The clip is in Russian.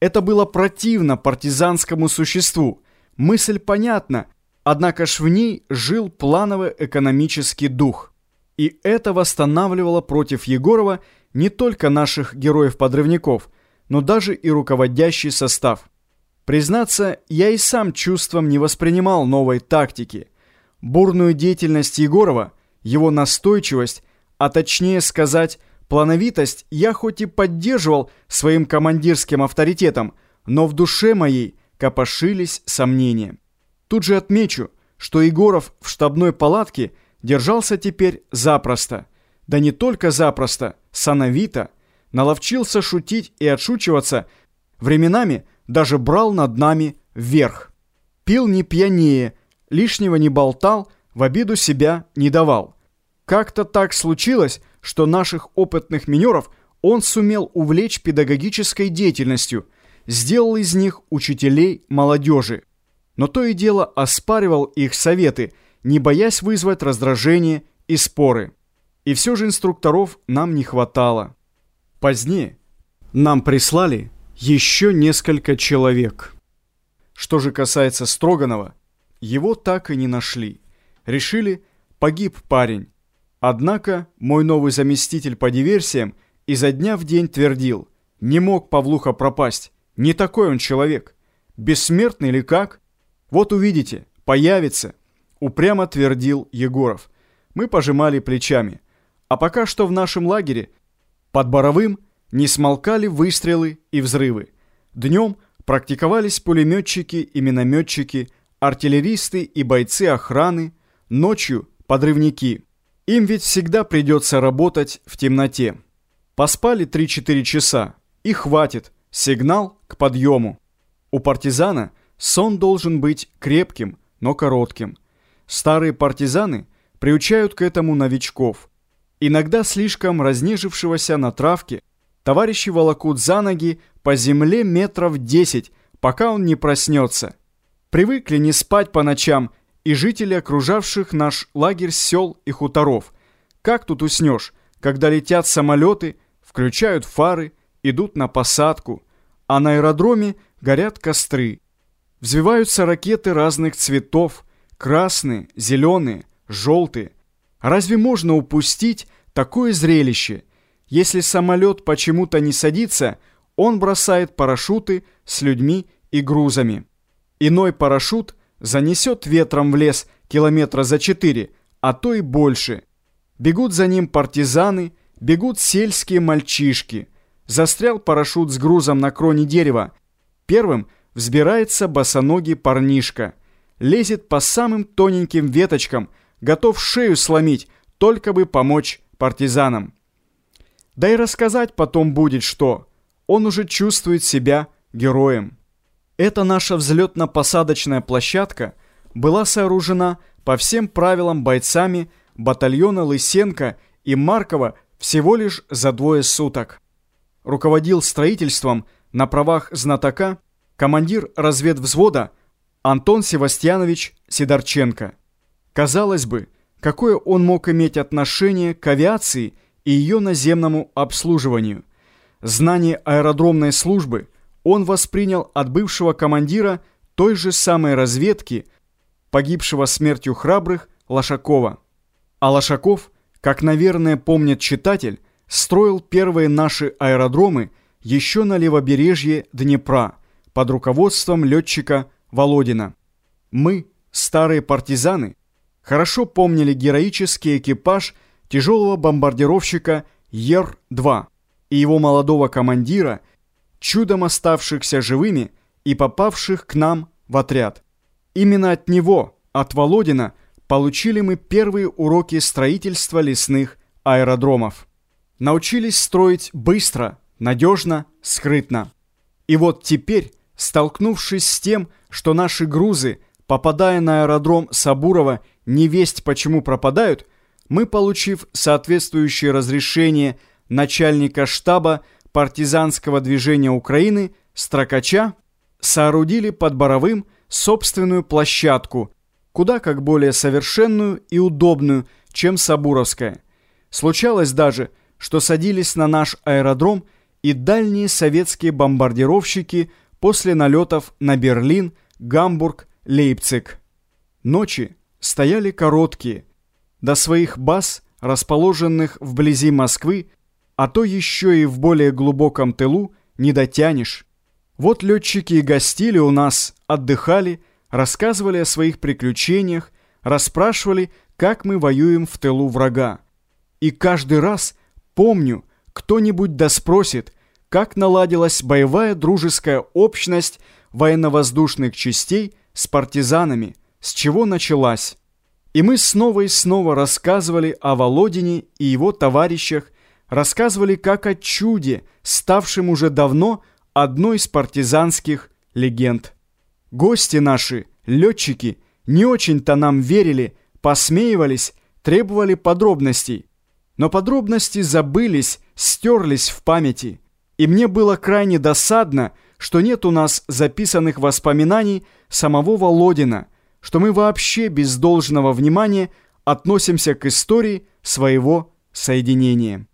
Это было противно партизанскому существу. Мысль понятна, однако ж в ней жил плановый экономический дух. И это восстанавливало против Егорова не только наших героев-подрывников, но даже и руководящий состав. Признаться, я и сам чувством не воспринимал новой тактики. Бурную деятельность Егорова, его настойчивость, а точнее сказать, плановитость я хоть и поддерживал своим командирским авторитетом, но в душе моей копошились сомнения. Тут же отмечу, что Егоров в штабной палатке держался теперь запросто. Да не только запросто, сановито. Наловчился шутить и отшучиваться, временами даже брал над нами вверх. Пил не пьянее, лишнего не болтал, в обиду себя не давал. Как-то так случилось, что наших опытных минеров он сумел увлечь педагогической деятельностью, сделал из них учителей молодежи. Но то и дело оспаривал их советы, не боясь вызвать раздражение и споры. И все же инструкторов нам не хватало. Позднее нам прислали еще несколько человек. Что же касается Строганова, его так и не нашли. Решили, погиб парень. Однако мой новый заместитель по диверсиям изо дня в день твердил, не мог Павлуха пропасть, не такой он человек. Бессмертный или как? Вот увидите, появится, упрямо твердил Егоров. Мы пожимали плечами. А пока что в нашем лагере под Боровым не смолкали выстрелы и взрывы. Днем практиковались пулеметчики и минометчики, артиллеристы и бойцы охраны, ночью подрывники – им ведь всегда придется работать в темноте. Поспали 3-4 часа, и хватит, сигнал к подъему. У партизана сон должен быть крепким, но коротким. Старые партизаны приучают к этому новичков. Иногда слишком разнежившегося на травке товарищи волокут за ноги по земле метров 10, пока он не проснется. Привыкли не спать по ночам и жители окружавших наш лагерь сел и хуторов. Как тут уснешь, когда летят самолеты, включают фары, идут на посадку, а на аэродроме горят костры. Взвиваются ракеты разных цветов, красные, зеленые, желтые. Разве можно упустить такое зрелище? Если самолет почему-то не садится, он бросает парашюты с людьми и грузами. Иной парашют – занесет ветром в лес километра за четыре, а то и больше. Бегут за ним партизаны, бегут сельские мальчишки. Застрял парашют с грузом на кроне дерева. Первым взбирается босоногий парнишка. Лезет по самым тоненьким веточкам, готов шею сломить, только бы помочь партизанам. Да и рассказать потом будет что. Он уже чувствует себя героем. Эта наша взлетно-посадочная площадка была сооружена по всем правилам бойцами батальона Лысенко и Маркова всего лишь за двое суток. Руководил строительством на правах знатока командир разведвзвода Антон Севастьянович Сидорченко. Казалось бы, какое он мог иметь отношение к авиации и ее наземному обслуживанию. Знание аэродромной службы – он воспринял от бывшего командира той же самой разведки, погибшего смертью храбрых, Лошакова. А Лошаков, как, наверное, помнит читатель, строил первые наши аэродромы еще на левобережье Днепра под руководством летчика Володина. Мы, старые партизаны, хорошо помнили героический экипаж тяжелого бомбардировщика Ер-2 и его молодого командира – чудом оставшихся живыми и попавших к нам в отряд. Именно от него, от Володина, получили мы первые уроки строительства лесных аэродромов. Научились строить быстро, надежно, скрытно. И вот теперь, столкнувшись с тем, что наши грузы, попадая на аэродром Сабурова, не весть почему пропадают, мы, получив соответствующее разрешение начальника штаба, партизанского движения Украины Строкача соорудили под Боровым собственную площадку, куда как более совершенную и удобную, чем Сабуровская. Случалось даже, что садились на наш аэродром и дальние советские бомбардировщики после налетов на Берлин, Гамбург, Лейпциг. Ночи стояли короткие. До своих баз, расположенных вблизи Москвы, а то еще и в более глубоком тылу, не дотянешь. Вот летчики и гостили у нас, отдыхали, рассказывали о своих приключениях, расспрашивали, как мы воюем в тылу врага. И каждый раз, помню, кто-нибудь да спросит, как наладилась боевая дружеская общность военно-воздушных частей с партизанами, с чего началась. И мы снова и снова рассказывали о Володине и его товарищах, рассказывали как о чуде, ставшем уже давно одной из партизанских легенд. Гости наши, летчики, не очень-то нам верили, посмеивались, требовали подробностей. Но подробности забылись, стерлись в памяти. И мне было крайне досадно, что нет у нас записанных воспоминаний самого Володина, что мы вообще без должного внимания относимся к истории своего соединения.